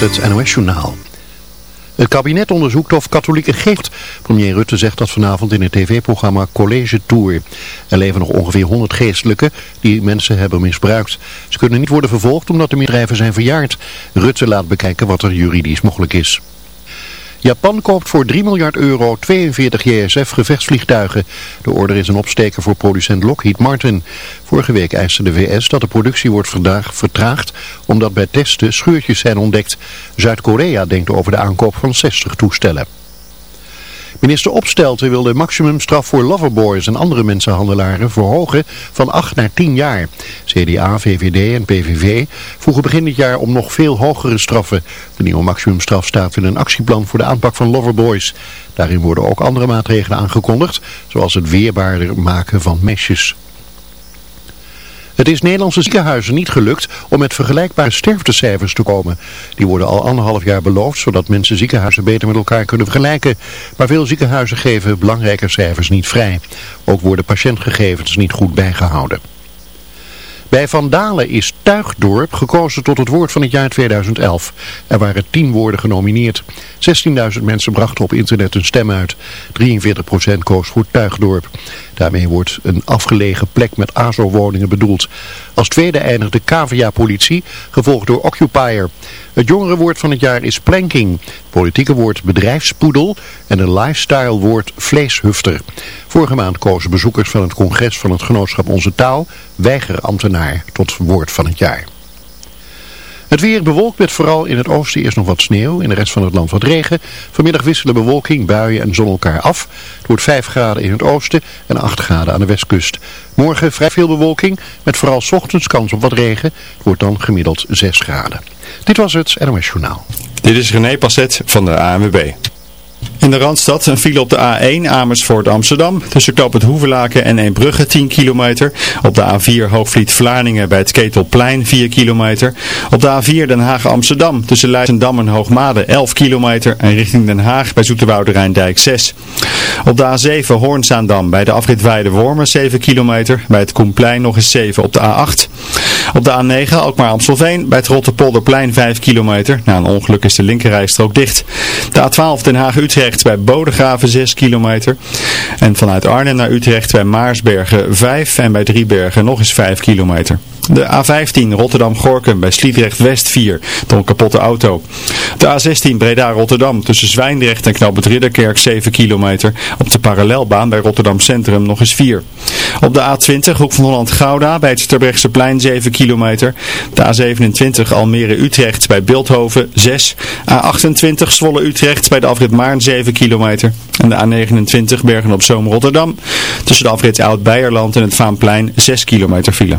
het NOS-journaal. Het kabinet onderzoekt of katholieke geest. Premier Rutte zegt dat vanavond in het tv-programma College Tour. Er leven nog ongeveer 100 geestelijken die mensen hebben misbruikt. Ze kunnen niet worden vervolgd omdat de misdrijven zijn verjaard. Rutte laat bekijken wat er juridisch mogelijk is. Japan koopt voor 3 miljard euro 42 JSF gevechtsvliegtuigen. De order is een opsteker voor producent Lockheed Martin. Vorige week eiste de VS dat de productie wordt vertraagd omdat bij testen scheurtjes zijn ontdekt. Zuid-Korea denkt over de aankoop van 60 toestellen. Minister Opstelten wil de maximumstraf voor loverboys en andere mensenhandelaren verhogen van 8 naar 10 jaar. CDA, VVD en PVV vroegen begin dit jaar om nog veel hogere straffen. De nieuwe maximumstraf staat in een actieplan voor de aanpak van loverboys. Daarin worden ook andere maatregelen aangekondigd, zoals het weerbaarder maken van mesjes. Het is Nederlandse ziekenhuizen niet gelukt om met vergelijkbare sterftecijfers te komen. Die worden al anderhalf jaar beloofd, zodat mensen ziekenhuizen beter met elkaar kunnen vergelijken. Maar veel ziekenhuizen geven belangrijke cijfers niet vrij. Ook worden patiëntgegevens niet goed bijgehouden. Bij Van Dalen is Tuigdorp gekozen tot het woord van het jaar 2011. Er waren tien woorden genomineerd. 16.000 mensen brachten op internet hun stem uit. 43% koos voor Tuigdorp. Daarmee wordt een afgelegen plek met ASO-woningen bedoeld. Als tweede eindigde Cavia-politie, gevolgd door Occupier. Het jongere woord van het jaar is planking. Politieke woord bedrijfspoedel en een lifestyle woord vleeshufter. Vorige maand kozen bezoekers van het congres van het genootschap Onze Taal weigerambtenaar tot woord van het jaar. Het weer bewolkt met vooral in het oosten eerst nog wat sneeuw. In de rest van het land wat regen. Vanmiddag wisselen bewolking, buien en zon elkaar af. Het wordt 5 graden in het oosten en 8 graden aan de westkust. Morgen vrij veel bewolking met vooral ochtends kans op wat regen. Het wordt dan gemiddeld 6 graden. Dit was het NOS Journaal. Dit is René Passet van de ANWB. In de Randstad een file op de A1 Amersfoort Amsterdam. Tussen Knoop het Hoevelaken en Eembrugge 10 kilometer. Op de A4 Hoogvliet Vlaardingen bij het Ketelplein 4 kilometer. Op de A4 Den Haag Amsterdam tussen Leidschendam en Hoogmade 11 kilometer. En richting Den Haag bij Zoeterwoude Rijndijk 6. Op de A7 Hoornzaandam bij de afrit Weide Wormen 7 kilometer. Bij het Koenplein nog eens 7 op de A8. Op de A9 Alkmaar Amstelveen bij het Rotterpolderplein 5 kilometer. Na een ongeluk is de linkerrijstrook dicht. De A12 Den Haag Utrecht bij Bodegraven 6 kilometer. En vanuit Arnhem naar Utrecht bij Maarsbergen 5 en bij Driebergen nog eens 5 kilometer. De A15 Rotterdam-Gorkum bij Sliedrecht West 4 door een kapotte auto. De A16 Breda-Rotterdam tussen Zwijndrecht en Knoop Ridderkerk 7 kilometer. Op de parallelbaan bij Rotterdam Centrum nog eens 4. Op de A20 Hoek van Holland-Gouda bij het plein 7 kilometer. De A27 Almere-Utrecht bij Beeldhoven 6. A28 Zwolle-Utrecht bij de afrit Maarn 7 kilometer. En de A29 Bergen op Zoom Rotterdam tussen de afrit Oud-Beierland en het Vaanplein 6 kilometer file.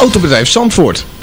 Autobedrijf Zandvoort.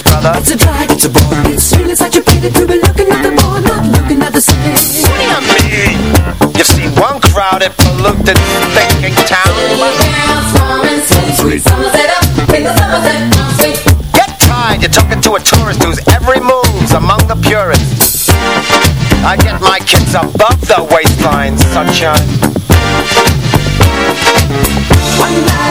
Pieces, brother. It's a drag, it's a bore, it's really such a pity to be looking at the board, not looking at the city. What do you mean? You've seen one crowded, polluted, thinking town. Get tired, you're talking to a tourist whose every move's among the purists. I get my kids above the waistline, sunshine. One night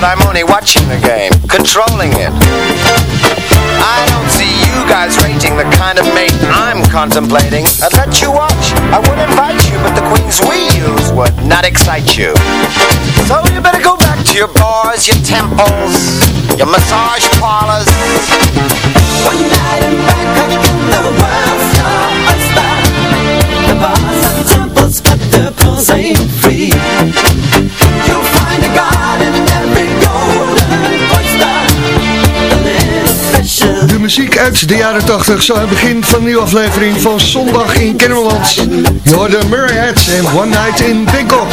God I'm only watching the game, controlling it. I don't see you guys rating the kind of mate I'm contemplating. I'd let you watch, I would invite you, but the queens we use would not excite you. So you better go back to your bars, your temples, your massage parlors. One night in Bangkok, the world's your oyster. The bars muziek uit de jaren 80. Zo het begin van een nieuwe aflevering van Zondag in Kennemerland. Je hoorde Murray Heads en One Night in Bangkok.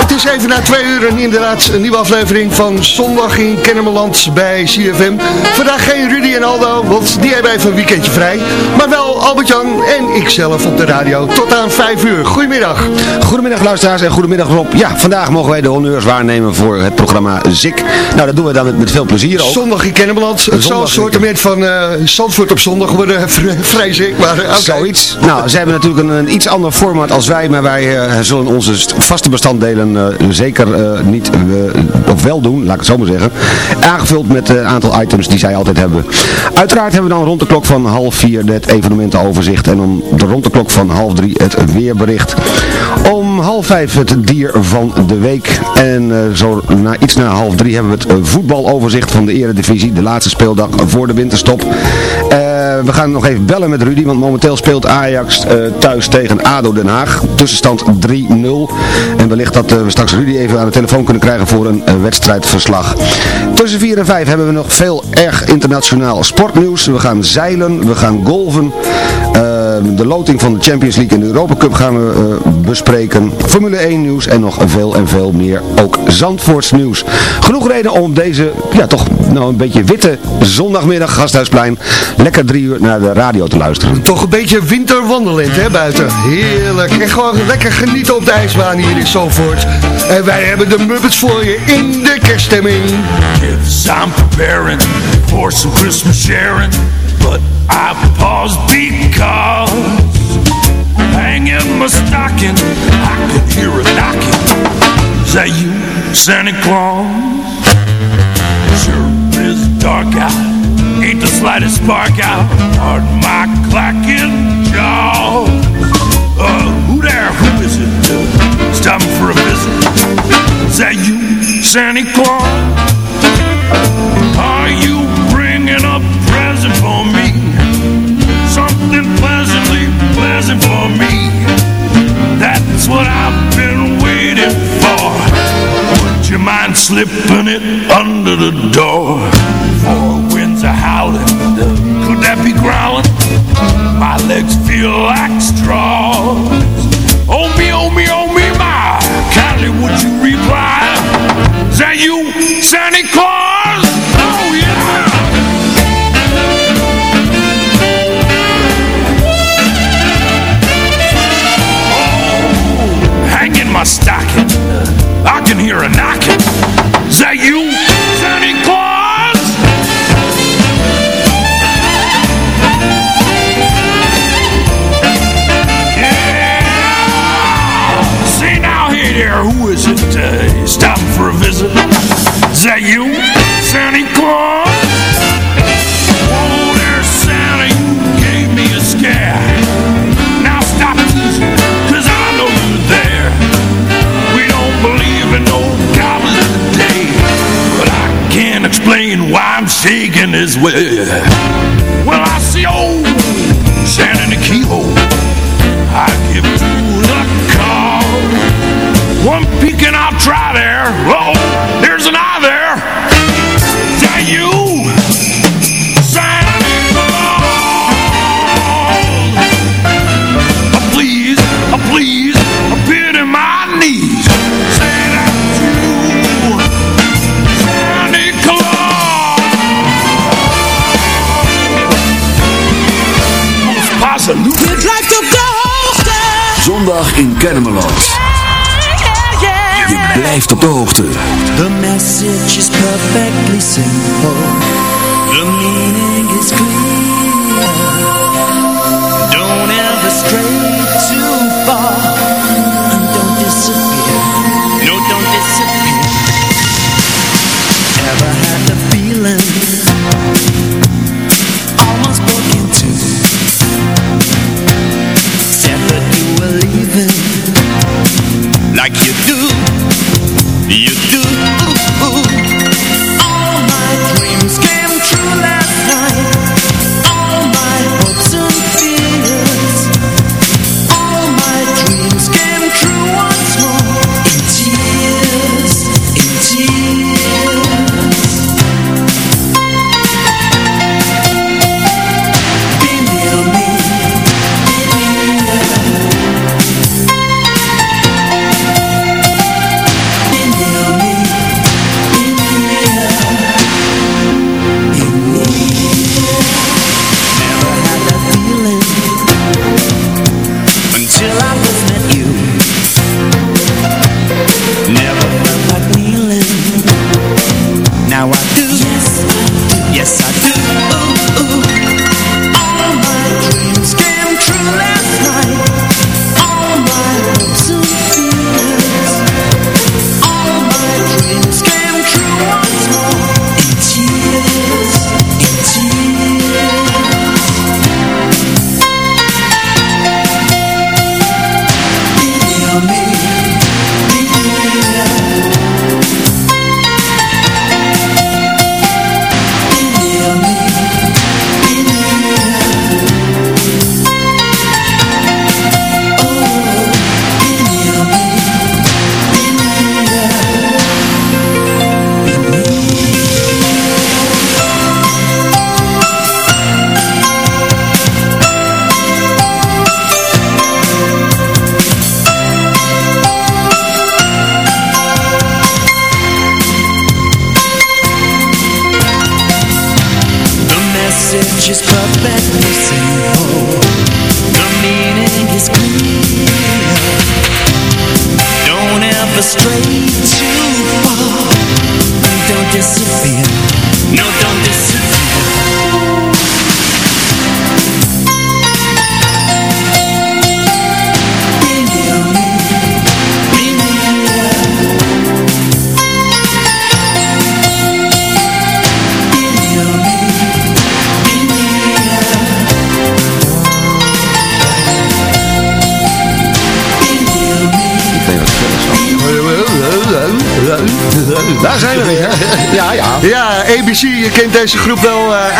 Het is even na twee uur en inderdaad een nieuwe aflevering van Zondag in Kennemerland bij CFM. Vandaag geen Rudy en Aldo, want die hebben even een weekendje vrij. Maar wel Albert-Jan en ikzelf op de radio tot aan vijf uur. Goedemiddag. Goedemiddag luisteraars en goedemiddag Rob. Ja, vandaag mogen wij de honneurs waarnemen voor het programma ZIK. Nou, dat doen we dan met, met veel plezier ook. Zondag in Kennemerland. Het zal een soort van uh, Zandvoort op zondag worden, vrees ik. Maar, okay. Zoiets. Nou, ze hebben natuurlijk een, iets ander format als wij, maar wij uh, zullen onze vaste bestanddelen zeker niet, of wel doen, laat ik het zo maar zeggen. Aangevuld met een aantal items die zij altijd hebben. Uiteraard hebben we dan rond de klok van half vier het evenementenoverzicht en om de rond de klok van half drie het weerbericht. Om half vijf het dier van de week en zo na, iets na half drie hebben we het voetbaloverzicht van de eredivisie, de laatste speeldag voor de winterstop. Uh, we gaan nog even bellen met Rudy, want momenteel speelt Ajax uh, thuis tegen ADO Den Haag. Tussenstand 3-0. En wellicht dat uh, we straks Rudy even aan de telefoon kunnen krijgen voor een wedstrijdverslag. Tussen 4 en 5 hebben we nog veel erg internationaal sportnieuws. We gaan zeilen, we gaan golven. de loting van de Champions League en de Europa Cup gaan we bespreken. Formule 1 nieuws en nog veel en veel meer. Ook Zandvoorts nieuws. Genoeg reden om deze, ja toch, nou een beetje witte zondagmiddag Gasthuisplein lekker drie uur naar de radio te luisteren. Toch een beetje winterwandelend hè buiten. Heerlijk. En gewoon lekker genieten op de ijsbaan hier in Zandvoort. En wij hebben de Muppets voor je in de kerststemming. Yes, I'm preparing for some Christmas sharing. But I paused because hanging my stocking, I could hear a knocking. Is that you, Santa Claus? Sure is dark out, the slightest spark out. Pardon my clacking jaws. Uh, who there? Who is it? Stopping for a visit? Is that you, Santa Claus? Are you bringing a present for me? Something pleasantly pleasant for me. That's what I've been waiting for. Would you mind slipping it under the door? Howling. Could that be growling? My legs feel like straws. Oh me, oh me, oh me, my. Kindly would you reply? Is that you, Santa Claus? Oh yeah. Oh, my stocking. Explain why I'm shaking this way. Well, I see old in the keyhole. I give to the call. One peek and I'll try there. Oh, Kennemerland. Je blijft op de hoogte. The message is perfectly simple.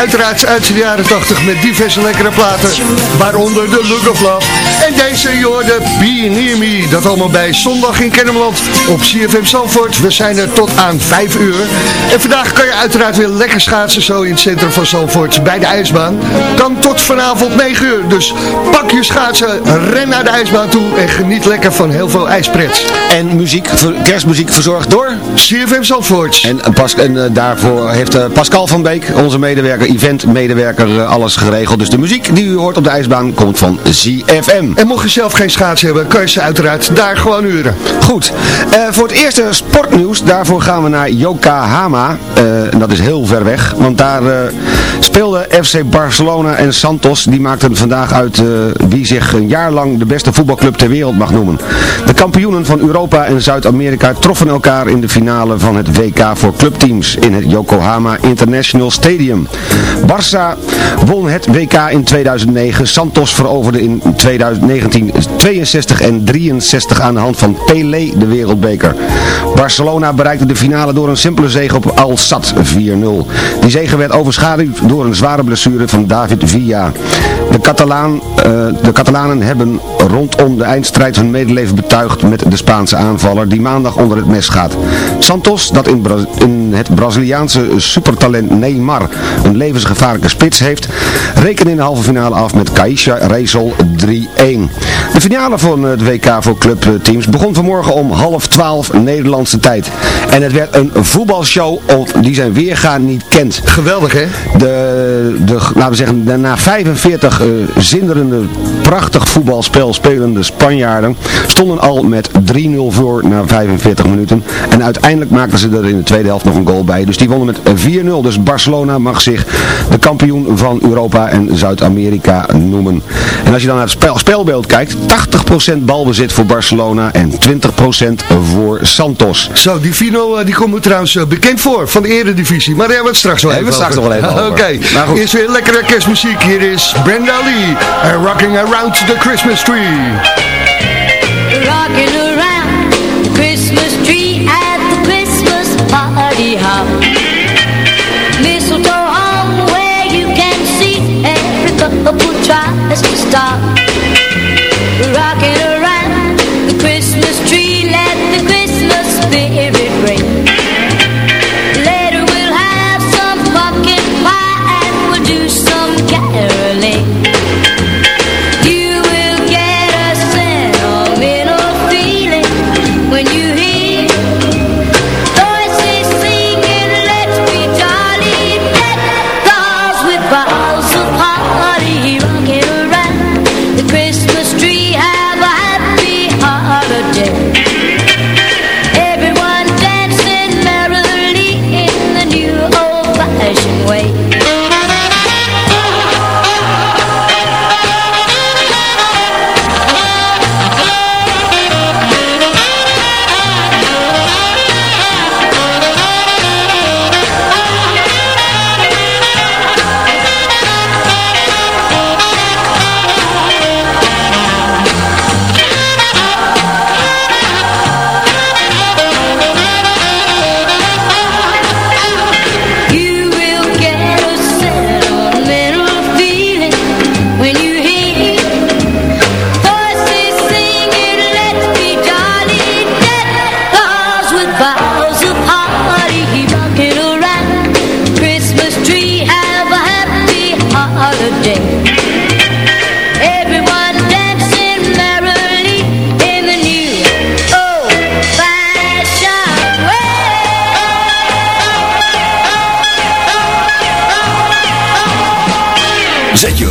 Uiteraard uit de jaren 80 met diverse lekkere platen. Waaronder The Look of Love. En deze, joh, de Be Near Me. Dat allemaal bij Zondag in Kennemerland op CFM Zandvoort. We zijn er tot aan 5 uur. En vandaag kan je uiteraard weer lekker schaatsen zo in het centrum van Zandvoort bij de ijsbaan. Kan tot vanavond 9 uur. Dus pak je schaatsen, ren naar de ijsbaan toe en geniet lekker van heel veel ijspret. En muziek, kerstmuziek verzorgd door? CFM Zandvoort. En, eh, Pas, en eh, daarvoor heeft eh, Pascal van Beek, onze medewerker, eventmedewerker, eh, alles geregeld. Dus de muziek die u hoort op de ijsbaan komt van ZFM. En mocht je zelf geen schaatsen hebben, kan je ze uiteraard daar gewoon huren. Goed, Eh, voor het eerste sportnieuws, daarvoor gaan we naar Yokohama. Eh, en dat is heel ver weg, want daar eh speelden FC Barcelona en Santos. Die maakten vandaag uit eh, wie zich een jaar lang de beste voetbalclub ter wereld mag noemen. De kampioenen van Europa en Zuid-Amerika troffen elkaar in de finale van het WK voor clubteams in het Yokohama International Stadium. Barça won het WK in 2009. Santos veroverde in 2019 62 en 63 aan de hand van Pelé de wereldbeker. Barcelona bereikte de finale door een simpele zege op Al Sadd 4-0. Die zege werd overschaduwd door een zware blessure van David Villa. De, Catalaan, eh, de Catalanen hebben rondom de eindstrijd hun medeleven betuigd met de Spaanse aanvaller die maandag onder het mes gaat. Santos, dat in, Bra- in het Braziliaanse supertalent Neymar een levensgevaarlijke spits heeft, rekenen in de halve finale af met Caixa Reysel 3-1. De finale van het WK voor clubteams begon vanmorgen om half twaalf Nederlandse tijd. En het werd een voetbalshow die zijn weerga niet kent. Geweldig, hè? De, de, laten we zeggen, na 45 eh, zinderende, prachtig voetbalspel spelende Spanjaarden stonden al met 3-0 voor na 45 minuten. En uiteindelijk maakten ze er in de tweede helft nog een goal bij. Dus die wonnen met 4-0. Dus Barcelona mag zich de kampioen van Europa en Zuid-Amerika noemen. En als je dan naar het spel, spelbeeld kijkt, 80% balbezit voor Barcelona en 20% voor Santos. Zo, die Vino eh, die komt me trouwens eh, bekend voor van de eredivisie. Maar daar hebben we het straks wel Hebben even we straks over. nog wel even. Oké, goed. eerst weer lekkere kerstmuziek. Hier is Brenda Lee en Rocking Around the Christmas Tree. Rocking around the Christmas tree at the Christmas party hop. Mistletoe hung where you can see every couple tries to stop.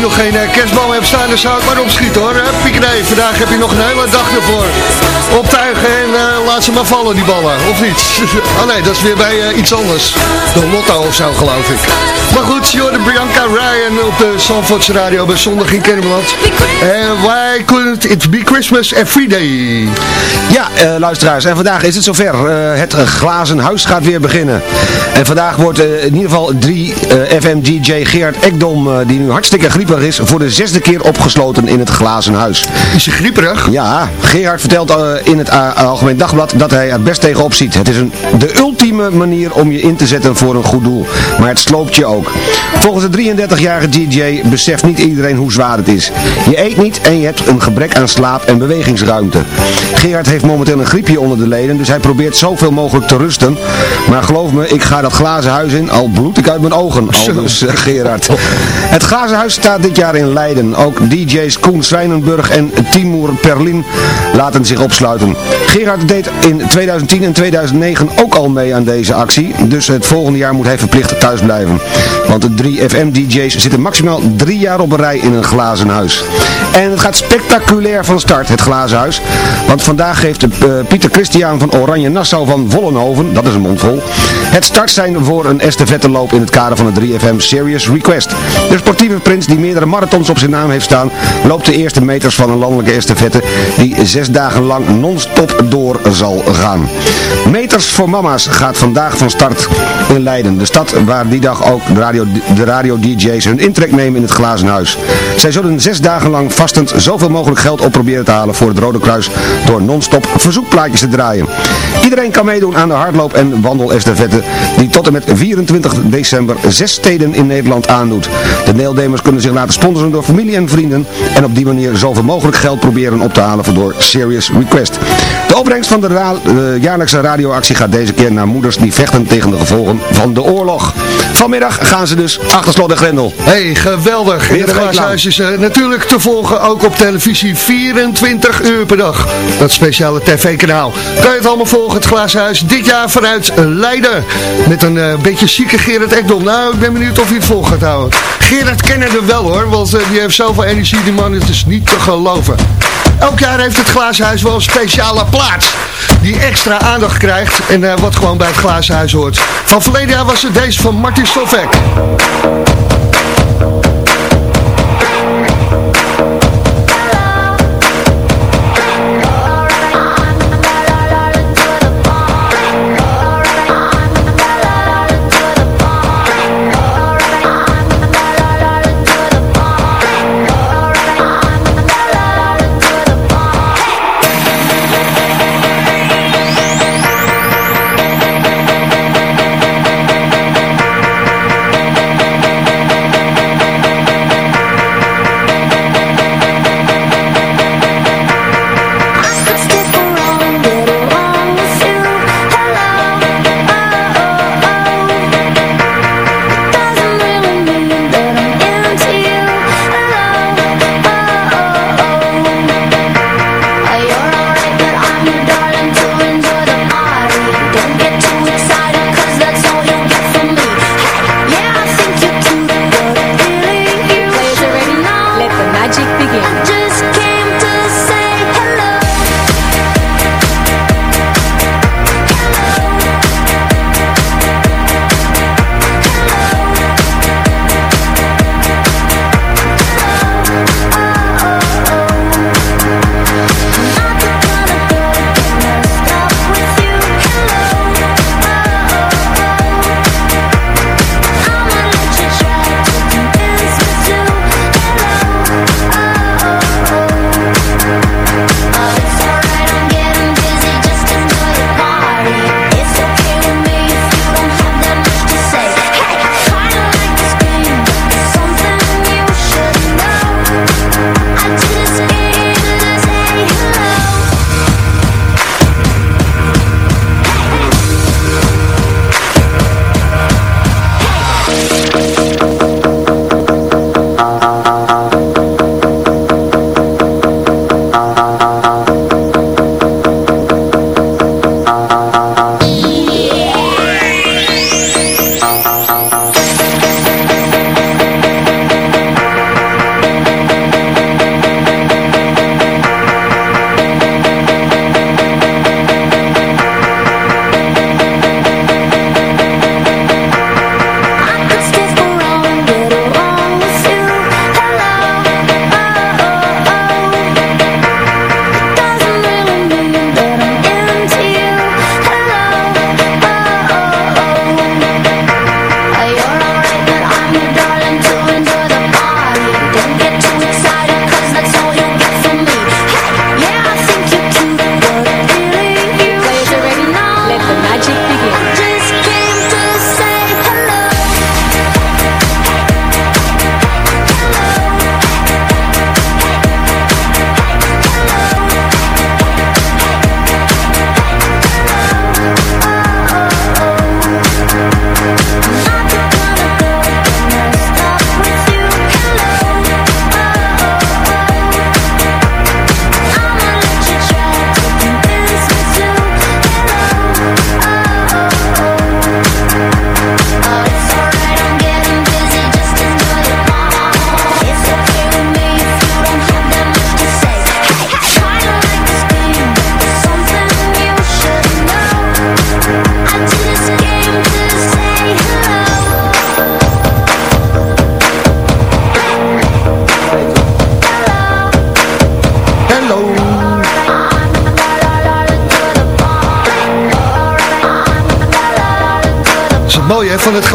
nog geen eh, kerstboom hebt staan, dan zou ik maar opschieten hoor. Eh, Piekrij, vandaag heb je nog een hele dag ervoor. Op tijd eh, laat ze maar vallen die ballen, of niet? oh nee, dat is weer bij eh, iets anders. De Lotto of zo, geloof ik. Maar goed, Jorden Bianca Ryan op de Sanfords Radio bij Zondag in Kennemerland. En why couldn't it be Christmas every day? Ja, eh, luisteraars, en vandaag is het zover. Het glazen huis gaat weer beginnen. En vandaag wordt in ieder geval 3 FM DJ Geert Ekdom, die nu hartstikke grieperig is, voor de zesde keer opgesloten in het glazen huis. Is je grieperig? Ja, Gerard vertelt in het Algemeen Dag dat hij er best tegenop ziet. Het is een, de ultieme manier om je in te zetten voor een goed doel. Maar het sloopt je ook. Volgens de 33-jarige DJ beseft niet iedereen hoe zwaar het is. Je eet niet en je hebt een gebrek aan slaap en bewegingsruimte. Gerard heeft momenteel een griepje onder de leden, dus hij probeert zoveel mogelijk te rusten. Maar geloof me, ik ga dat glazen huis in, al bloed ik uit mijn ogen, aldus eh, Gerard. Het glazen huis staat dit jaar in Leiden. Ook DJ's Koen Zwijnenburg en Timur Perlin laten zich opsluiten. Gerard in 2010 en 2009 ook al mee aan deze actie. Dus het volgende jaar moet hij verplicht thuis blijven. Want de drie FM-DJ's zitten maximaal drie jaar op een rij in een glazen huis. En het gaat spectaculair van start, het glazen huis. Want vandaag geeft uh, Pieter Christian van Oranje Nassau van Vollenhoven, dat is een mondvol, het startsein voor een estafetteloop in het kader van de 3FM Serious Request. De sportieve prins die meerdere marathons op zijn naam heeft staan, loopt de eerste meters van een landelijke estafette die zes dagen lang non-stop door zal gaan. Meters voor Mama's gaat vandaag van start in Leiden. De stad waar die dag ook de radio, de radio DJ's hun intrek nemen in het glazen huis. Zij zullen zes dagen lang vastend zoveel mogelijk geld op proberen te halen voor het Rode Kruis door non-stop verzoekplaatjes te draaien. Iedereen kan meedoen aan de hardloop- en wandelestafette die tot en met 24 december zes steden in Nederland aandoet. De deelnemers kunnen zich laten sponsoren door familie en vrienden en op die manier zoveel mogelijk geld proberen op te halen voor Serious Request. De opbrengst van de ra uh, jaarlijkse radioactie gaat deze keer naar moeders die vechten tegen de gevolgen van de oorlog. Vanmiddag gaan ze dus achter slot en grendel. hey, geweldig. Weer het glaashuis is uh, natuurlijk te volgen, ook op televisie, 24 uur per dag. Dat speciale tv-kanaal. Kan je het allemaal volgen, het glaashuis, dit jaar vanuit Leiden. Met een uh, beetje zieke Gerard Ekdom. Nou, ik ben benieuwd of hij het vol gaat houden. Gerard kennen we wel hoor, want die heeft zoveel energie, die man, het is niet te geloven. Elk jaar heeft het glazenhuis wel een speciale plaats die extra aandacht krijgt en uh, wat gewoon bij het glazenhuis hoort. Van verleden jaar was het deze van Martin Stovek.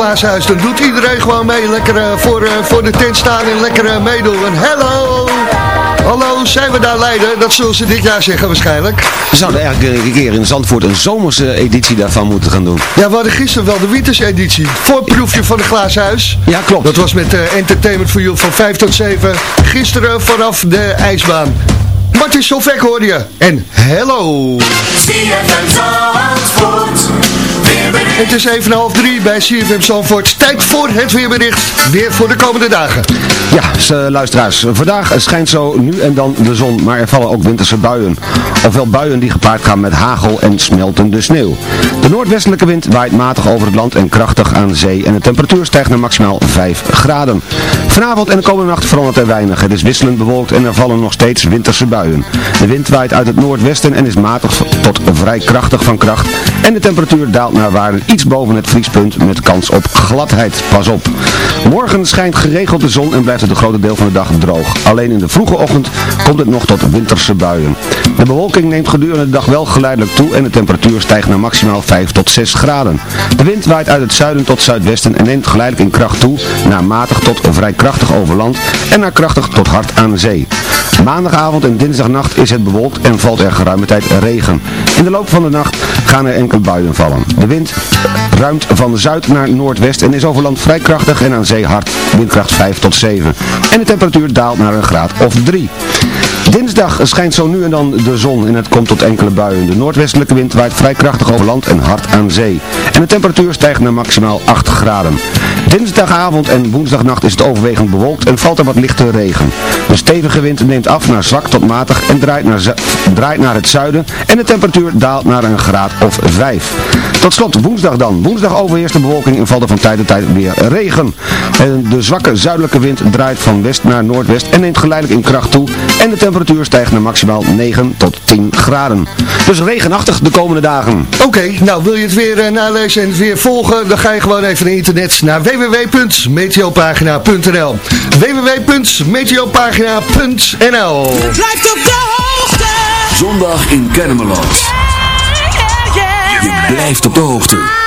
Glazenhuis. Dan doet iedereen gewoon mee. Lekker eh, voor, eh, voor de tent staan en lekker eh, meedoen. En hello! Hallo, zijn we daar Leiden? Dat zullen ze dit jaar zeggen waarschijnlijk. We zouden eigenlijk een keer in Zandvoort een zomerse editie daarvan moeten gaan doen. Ja, we hadden gisteren wel de winterseditie. Voorproefje van het glazen huis. Ja, klopt. Dat was met eh, Entertainment for You van 5 tot 7. Gisteren vanaf de ijsbaan. Martin Solveig hoorde je. En hello! Het is even half drie bij CFM Zandvoort. Tijd voor het weerbericht. Weer voor de komende dagen. Ja, eh, luisteraars. Vandaag schijnt zo nu en dan de zon, maar er vallen ook winterse buien. Ofwel buien die gepaard gaan met hagel en smeltende sneeuw. De noordwestelijke wind waait matig over het land en krachtig aan zee en de temperatuur stijgt naar maximaal 5 graden. Vanavond en de komende nacht verandert er weinig. Het is wisselend bewolkt en er vallen nog steeds winterse buien. De wind waait uit het noordwesten en is matig tot vrij krachtig van kracht. En de temperatuur daalt naar waarden iets boven het vriespunt met kans op gladheid. Pas op. Morgen schijnt geregeld de zon en blijft het een groot deel van de dag droog. Alleen in de vroege ochtend komt het nog tot winterse buien. De bewolking neemt gedurende de dag wel geleidelijk toe en de temperatuur stijgt naar maximaal 5 tot 6 graden. De wind waait uit het zuiden tot zuidwesten en neemt geleidelijk in kracht toe naar matig tot vrij krachtig over land en naar krachtig tot hard aan zee. Maandagavond en dinsdagnacht is het bewolkt en valt er geruime tijd regen. In de loop van de nacht gaan er enkele buien vallen. De wind ruimt van zuid naar noordwest en is over land vrij krachtig en aan zee hard. Windkracht 5 tot 7. En de temperatuur daalt naar een graad of 3. Dinsdag schijnt zo nu en dan de zon en het komt tot enkele buien. De noordwestelijke wind waait vrij krachtig over land en hard aan zee. En de temperatuur stijgt naar maximaal 8 graden. Dinsdagavond en woensdagnacht is het overwegend bewolkt en valt er wat lichte regen. De stevige wind neemt af naar zwak tot matig en draait naar, draait naar het zuiden en de temperatuur daalt naar een graad of 5. Tot slot woensdag dan. Woensdag overheerst de bewolking en valt er van tijd tot tijd weer regen. En de zwakke zuidelijke wind draait van west naar noordwest en neemt geleidelijk in kracht toe en de temperatuur stijgt naar maximaal 9 tot 10 graden. Dus regenachtig de komende dagen. Oké, nou wil je het weer eh, nalezen en het weer volgen, dan ga je gewoon even naar internet naar www.meteopagina.nl www.meteopagina.nl Blijft op de hoogte. Zondag in Kennemerland. Je blijft op de hoogte.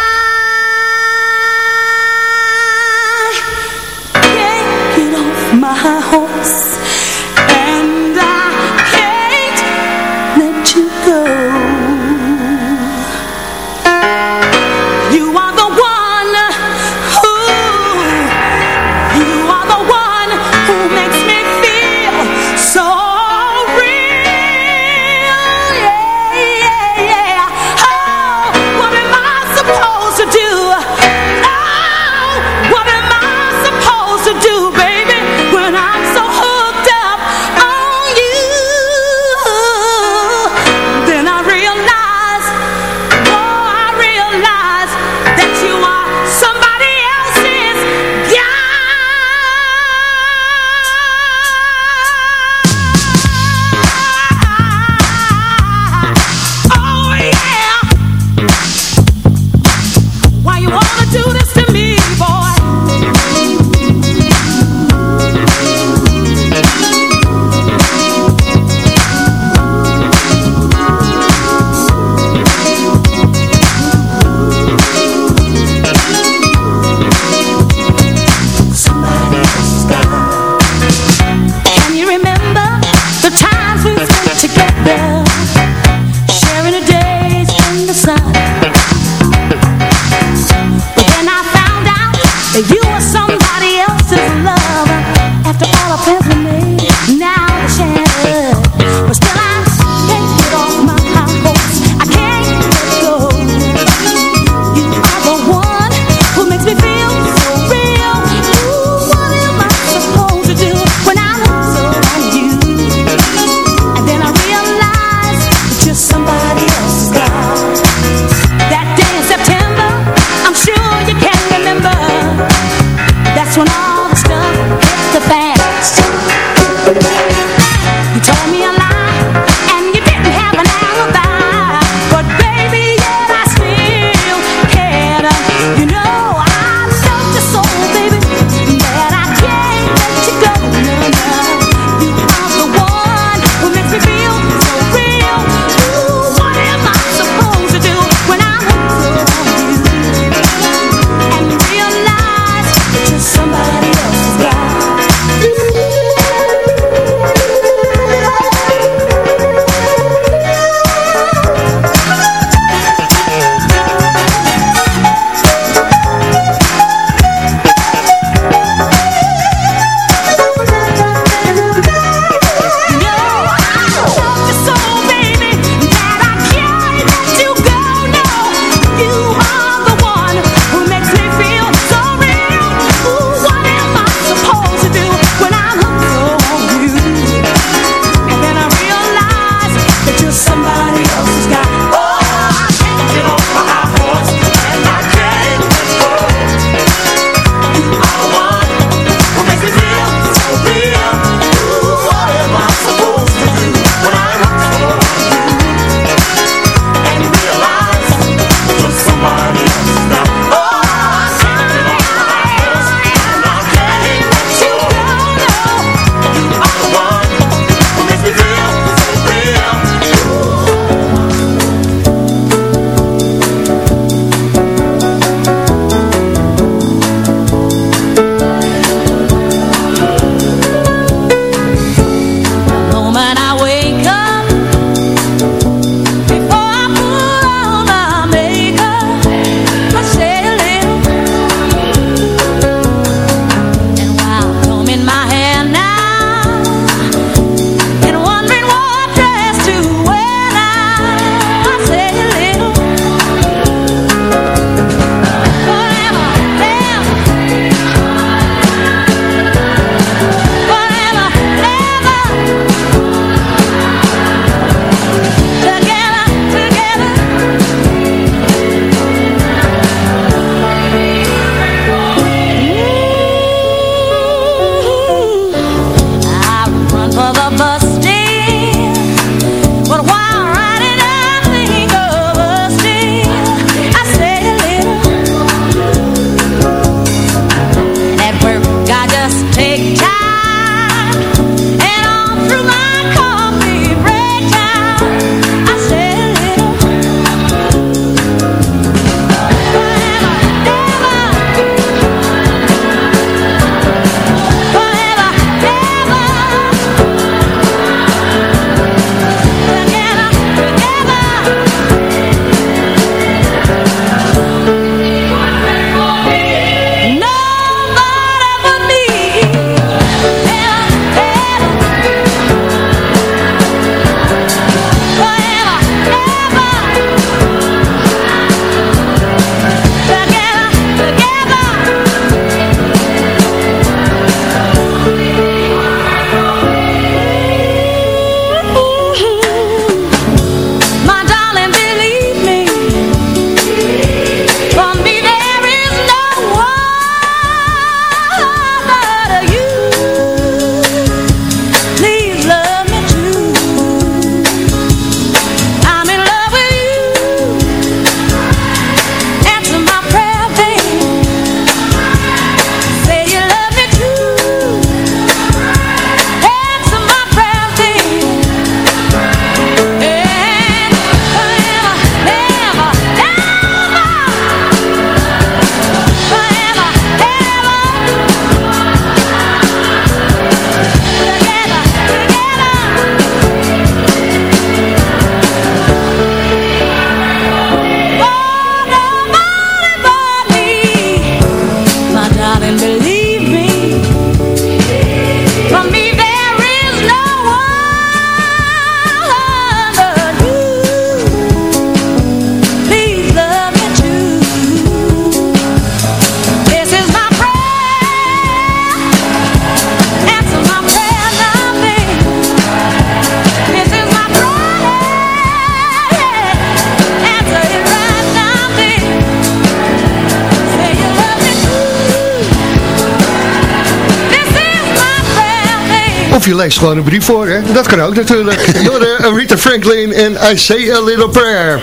Leest gewoon een brief voor, hè? Dat kan ook natuurlijk. Jorden, Rita Franklin en I Say A Little Prayer.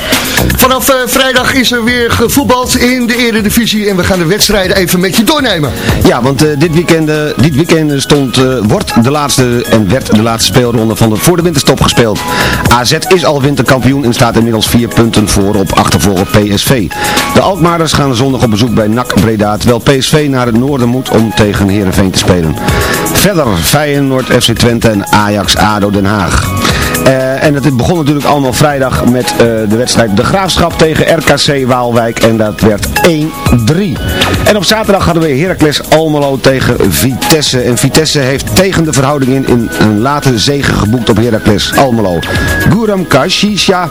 Vanaf uh, vrijdag is er weer gevoetbald in de Eredivisie en we gaan de wedstrijden even met je doornemen. Ja, want uh, dit, weekend, uh, dit weekend stond, wordt de laatste en werd de laatste speelronde van de, voor de winterstop gespeeld. AZ is al winterkampioen en staat inmiddels vier punten voor op achtervolger PSV. De Alkmaarders gaan zondag op bezoek bij NAC Breda, terwijl PSV naar het noorden moet om tegen Heerenveen te spelen. Verder Feyenoord, FC Twente en Ajax ADO Den Haag. Uh, en het begon natuurlijk allemaal vrijdag met uh, de wedstrijd De Graafschap tegen RKC Waalwijk. En dat werd 1-3. En op zaterdag hadden we Heracles Almelo tegen Vitesse. En Vitesse heeft tegen de verhouding in, in een late zege geboekt op Heracles Almelo. Guram Kashisha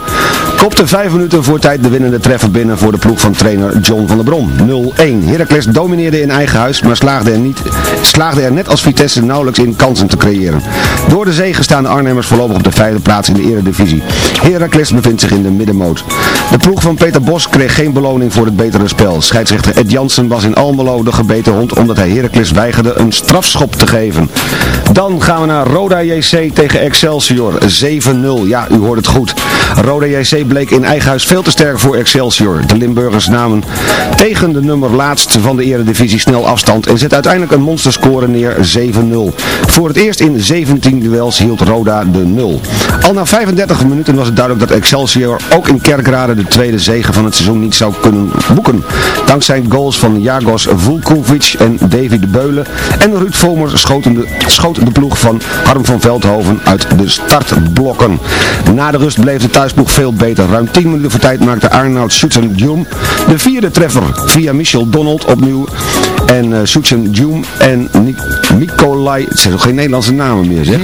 kopte vijf minuten voor tijd de winnende treffer binnen voor de ploeg van trainer John van der Brom. 0-1. Heracles domineerde in eigen huis, maar slaagde er, niet, slaagde er net als Vitesse nauwelijks in kansen te creëren. Door de zege staan de Arnhemmers voorlopig op de vijfde plaats in de eredivisie. Heracles bevindt zich in de middenmoot. De ploeg van Peter Bos kreeg geen beloning voor het betere spel. Scheidsrechter Ed Jansen was in Almelo de gebeten hond omdat hij Heracles weigerde een strafschop te geven. Dan gaan we naar Roda JC tegen Excelsior. 7-0. Ja, u hoort het goed. Roda JC bleek in eigen huis veel te sterk voor Excelsior. De Limburgers namen tegen de nummer laatst van de eredivisie snel afstand en zet uiteindelijk een monsterscore neer 7-0. Voor het eerst in 17 duels hield Roda de 0. Al na 35 minuten was het duidelijk dat Excelsior ook in Kerkrade de tweede zege van het seizoen niet zou kunnen boeken. Dankzij goals van Jagos Vulkovic en Davy de Beulen en Ruud Vomer schoot de, schoot de ploeg van Harm van Veldhoven uit de startblokken. Na de rust bleef de thuisploeg veel beter. Ruim 10 minuten voor tijd maakte Arnoud Schutzenjum de vierde treffer via Michel Donald opnieuw. En uh, Schutzenjum en Nikolai, het zijn nog geen Nederlandse namen meer zeg.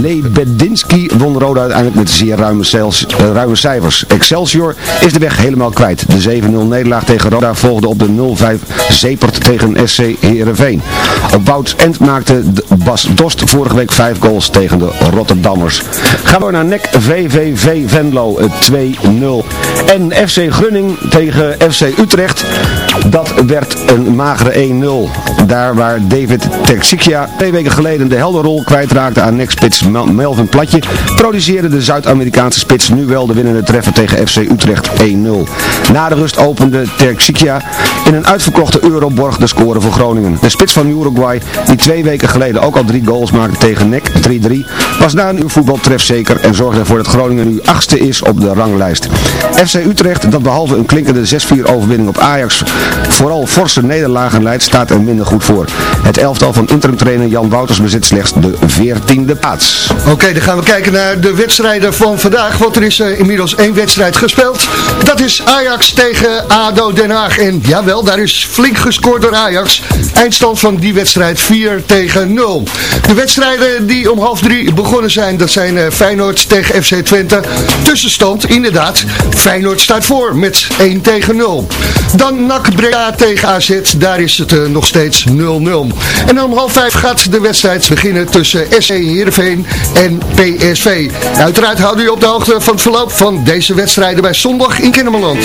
Lebedinski won Roda uiteindelijk met zeer ruime, cels, uh, ruime cijfers. Excelsior is de weg helemaal kwijt. De 7-0 nederlaag tegen Roda volgde op de 0-5 Zepert tegen SC Heerenveen. Op Wouts End maakte Bas Dost vorige week 5 goals tegen de Rotterdammers. Gaan we naar NEC VVV Venlo 2-0. En FC Grunning tegen FC Utrecht. Dat werd een magere 1-0. Daar waar David Texikia twee weken geleden de helderrol kwijtraakte aan NEC-spits Melvin Platje, produceerde de Zuid-Amerikaanse spits nu wel de winnende treffer tegen FC Utrecht 1-0. Na de rust opende Texikia in een uitverkochte Euroborg de score voor Groningen. De spits van Uruguay, die twee weken geleden ook al drie goals maakte tegen NEC 3-3, was na een uur voetbal trefzeker en zorgde ervoor dat Groningen nu achtste is op de ranglijst. FC Utrecht, dat behalve een klinkende 6-4 overwinning op Ajax vooral forse nederlagen leidt, staat er minder goed voor. Het elftal van interim-trainer Jan Wouters bezit slechts de 14e plaats. Oké, dan gaan we kijken naar de wedstrijden van vandaag, want er is uh, inmiddels één wedstrijd gespeeld. Dat is Ajax tegen ADO Den Haag. En jawel, daar is flink gescoord door Ajax. Eindstand van die wedstrijd 4 tegen 0. De wedstrijden die om half drie begonnen zijn, dat zijn uh, Feyenoord tegen FC Twente. Tussenstand, inderdaad, Feyenoord staat voor met 1 tegen 0. Dan NAC Breda tegen AZ, daar is het uh, nog steeds 0-0. En om half vijf gaat de wedstrijd beginnen tussen SC Heerenveen en PSV. Uiteraard houden u op de hoogte van het verloop van deze wedstrijden bij Zondag in Kennemerland.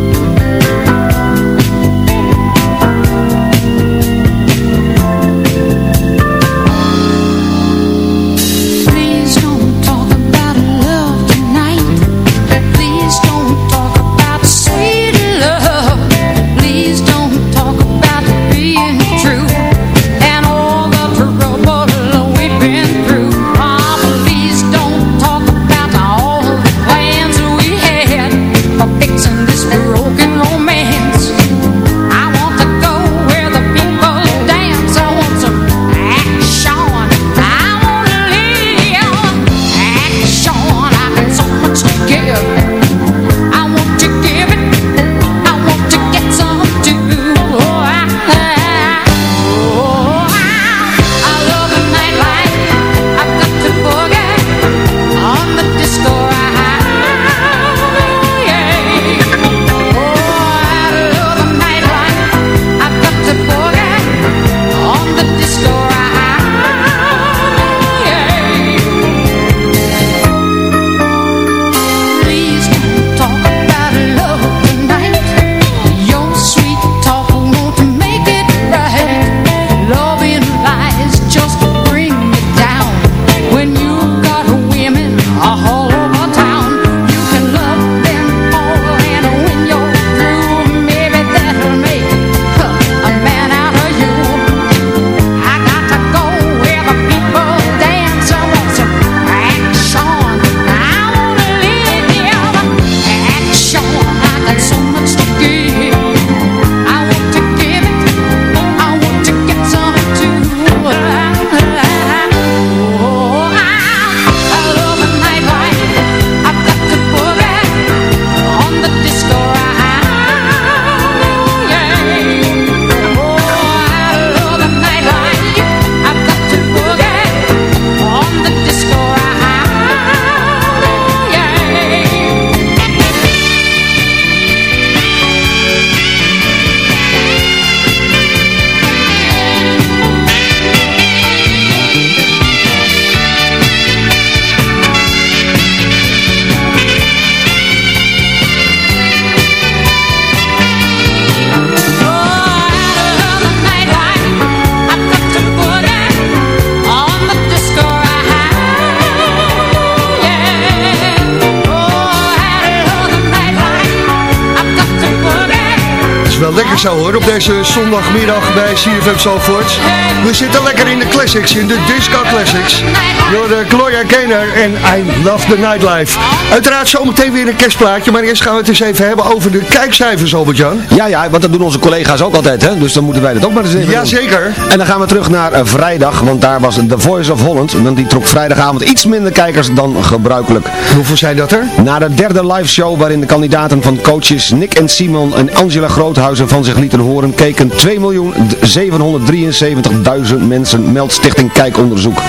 Zo hoor, op deze zondagmiddag bij CFM Zalvoort. We zitten lekker in de classics, in de disco classics. Door de Gloria Gaynor en I Love the Nightlife. Uiteraard zometeen weer een kerstplaatje, maar eerst gaan we het eens even hebben over de kijkcijfers, Albert-Jan. Ja, ja, want dat doen onze collega's ook altijd, hè? Dus dan moeten wij dat ook maar eens even doen. Jazeker. En dan gaan we terug naar eh, vrijdag, want daar was The Voice of Holland. Want die trok vrijdagavond iets minder kijkers dan gebruikelijk. Hoeveel zijn dat er? Na de derde live show waarin de kandidaten van coaches Nick en Simon en Angela Groothuizen van zich lieten horen, keken 2.773.000 mensen, meldt Stichting Kijkonderzoek.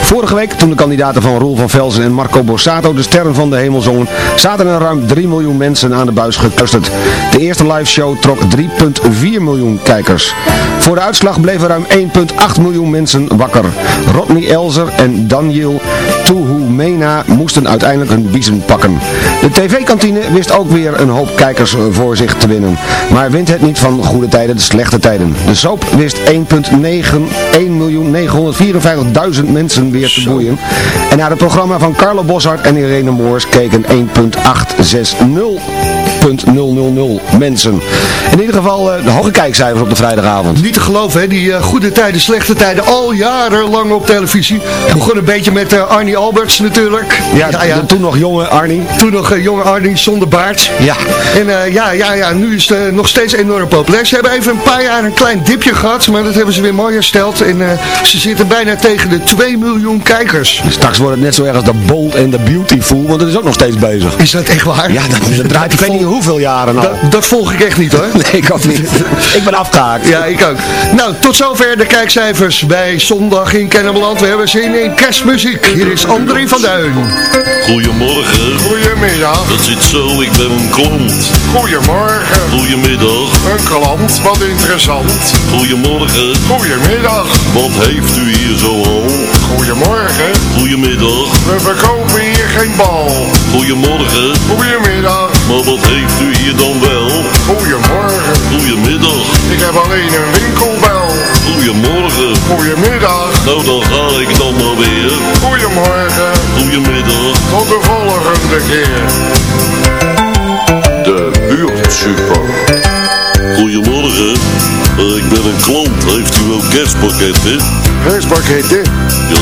Vorige week, toen de kandidaten van Roel van Velzen en Marco Borsato de sterren van de hemel zongen, zaten er ruim 3 miljoen mensen aan de buis gekluisterd. De eerste live show trok 3,4 miljoen kijkers. Voor de uitslag bleven ruim 1,8 miljoen mensen wakker. Rodney Elzer en Daniel Tuhumena moesten uiteindelijk hun biezen pakken. De tv-kantine wist ook weer een hoop kijkers voor zich te winnen. Maar wint het niet van goede tijden de slechte tijden. De soap wist 1,9 1.954.000 mensen weer te boeien. En naar het programma van Carlo Boshart en Irene Moors keken 1.860 mensen. In ieder geval uh, de hoge kijkcijfers op de vrijdagavond. Niet te geloven, hè? die uh, goede tijden, slechte tijden, al jarenlang op televisie. Begon een beetje met uh, Arnie Alberts natuurlijk. Ja, ja, ja. toen nog jonge Arnie. Toen nog jonge Arnie zonder baard. Ja. En ja, ja, ja, nu is het nog steeds enorm populair. Ze hebben even een paar jaar een klein dipje gehad, maar dat hebben ze weer mooi hersteld. En ze zitten bijna tegen de 2 miljoen kijkers. Straks wordt het net zo erg als de Bold en de Beautiful, want dat is ook nog steeds bezig. Is dat echt waar? Ja, dat, dat draait Ik weet niet hoe hoeveel jaren al. Dat, dat volg ik echt niet hoor. Nee, ik ook niet. ik ben afgehaakt. Ja, ik ook. Nou, tot zover de kijkcijfers bij Zondag in Kennemerland. We hebben zin in kerstmuziek. Hier is André van Duin. Goedemorgen. Goedemiddag. Dat zit zo, ik ben een klant. Goedemorgen. Goedemiddag. Een klant, wat interessant. Goedemorgen. Goedemiddag. Wat heeft u hier zo al? Goedemorgen. Goedemiddag. We verkopen hier geen bal. Goedemorgen. Goedemiddag. Maar wat heeft u hier dan wel? Goedemorgen. Goedemiddag. Ik heb alleen een winkelbel. Goedemorgen. Goedemiddag. Nou, dan ga ik dan maar weer. Goedemorgen. Goedemiddag. Tot de volgende keer. De buurtsuper. Goedemorgen. Eh, ik ben een klant. Heeft u wel kerstpakketten? Kerstpakketten? Ja.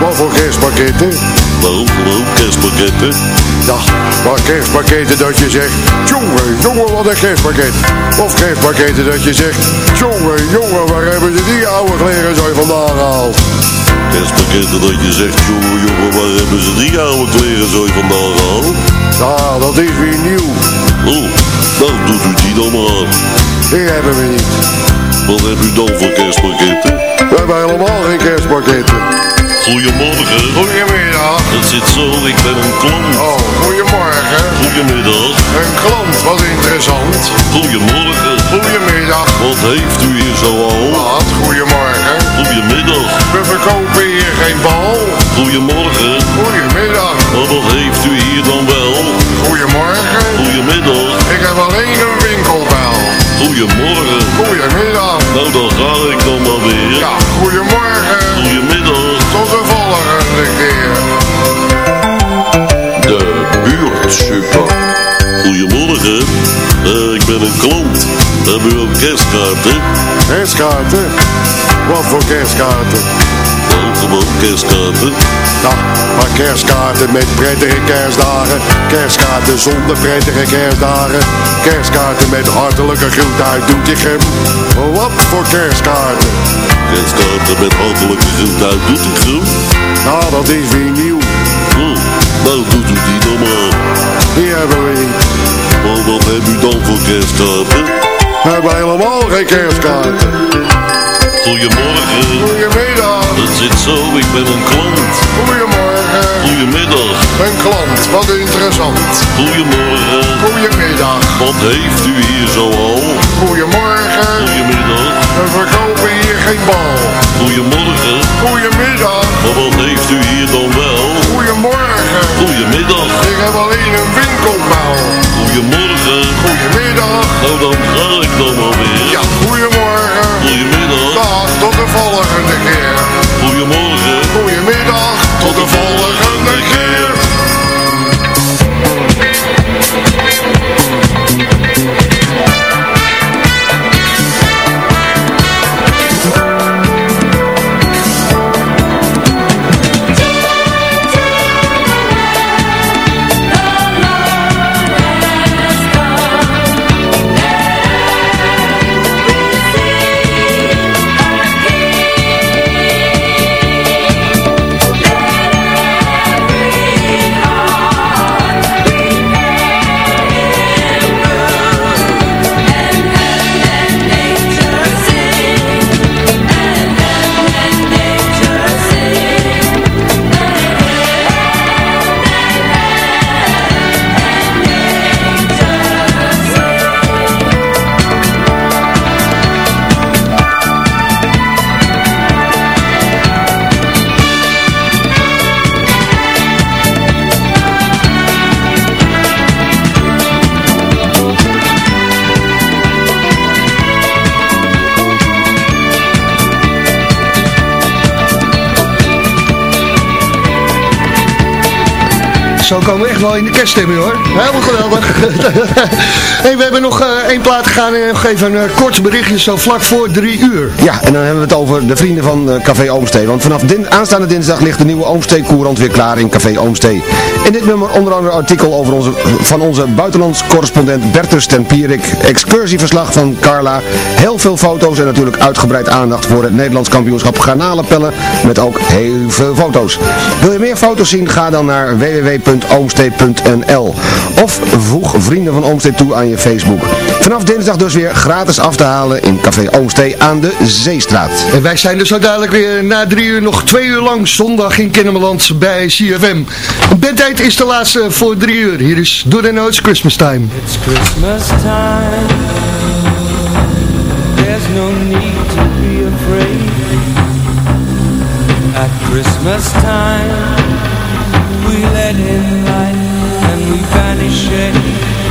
Wat voor kerstpakketten? Nou, gewoon kerstpakketten. Ja, maar kerstpakketten dat je zegt, jongen, jongen, wat een kerstpakket. Of kerstpakketten dat je zegt, jongen, jongen, waar hebben ze die oude kleren zo vandaan gehaald? Kerstpakketten dat je zegt, jongen, jongen, waar hebben ze die oude kleren zo vandaan gehaald? Ja, dat is weer nieuw. Oh, nou doet u die dan maar. Die hebben we niet. Wat heb u dan voor kerstpakketten? We hebben helemaal geen kerstpakketten. Goedemorgen. Goedemiddag. Dat zit zo, ik ben een klant. Oh, goedemorgen. Goedemiddag. Een klant, wat interessant. Goedemorgen. Goedemiddag. Wat heeft u hier zo al? Wat, goedemorgen. Goedemiddag. We verkopen hier geen bal. Goedemorgen. Goedemiddag. Maar wat heeft u hier dan wel? Goedemorgen. Goedemiddag. Ik heb alleen een winkelbel. Goedemorgen. Kerstkaarten? Kerstkaarten? Wat voor kerstkaarten? Nou, gewoon kerstkaarten. Ja, maar kerstkaarten met prettige kerstdagen. Kerstkaarten zonder prettige kerstdagen. Kerstkaarten met hartelijke groet uit Doetinchem. Wat voor kerstkaarten? Kerstkaarten met hartelijke groet uit Doetinchem. Ja, dat is weer nieuw. Oh, nou doet u die dan maar. Die hebben we niet. Maar wat heb u dan voor kerstkaarten? We hebben helemaal geen kerstkaarten. Goedemorgen. Goedemiddag. Het zit zo, ik ben een klant. Goedemorgen. Goedemiddag. Een klant, wat interessant. Goedemorgen. Goedemiddag. Wat heeft u hier zo al? Goedemorgen. Goedemiddag. We verkopen hier geen bal. Goedemorgen. Goedemiddag. Maar wat heeft u hier dan wel? Goedemorgen. Goedemiddag. Ik heb alleen een winkelbouw. Goedemorgen. Goedemiddag. Nou, dan ga ik dan maar weer. Ja, goedemorgen. Goedemiddag. Dag, tot de volgende keer. Goedemorgen. Goedemiddag, tot de volgende keer. Zo komen we echt wel in de kerststemming hoor. Helemaal geweldig. hey, we hebben nog uh, één plaat gegaan en nog even een uh, kort berichtje zo vlak voor drie uur. Ja, en dan hebben we het over de vrienden van uh, Café Oomstee. Want vanaf din aanstaande dinsdag ligt de nieuwe Oomstee Courant weer klaar in Café Oomstee. In dit nummer onder andere artikel over onze, van onze buitenlands correspondent Bertus ten Pierik. Excursieverslag van Carla. Heel veel foto's en natuurlijk uitgebreid aandacht voor het Nederlands kampioenschap garnalenpellen. Met ook heel veel foto's. Wil je meer foto's zien? Ga dan naar www.oomstee.nl Of voeg vrienden van Oomstee toe aan je Facebook. Vanaf dinsdag dus weer gratis af te halen in Café Oomstee aan de Zeestraat. En wij zijn dus zo dadelijk weer na drie uur nog twee uur lang zondag in Kennemerland bij CFM. Bedtijd is de laatste voor drie uur. Hier is Do The Notes Christmas Time. It's Christmas time. There's no need to be afraid. At Christmas time. We let in light and we vanish it.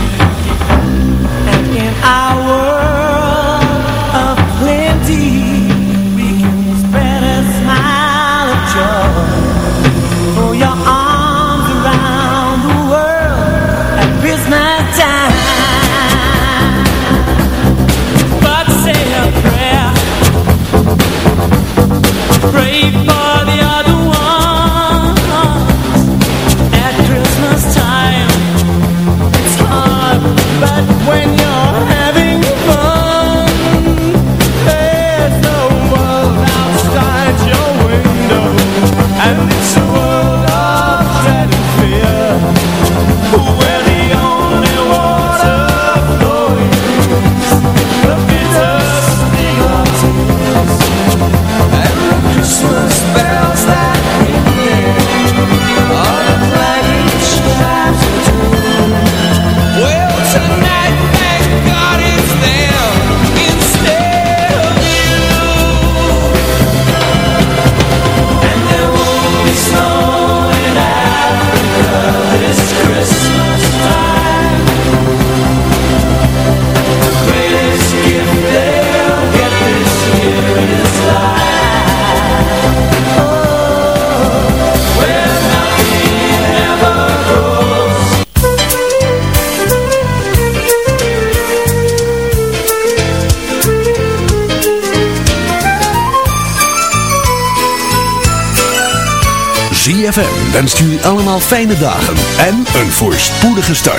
Dan wenst u allemaal fijne dagen en een voorspoedige start.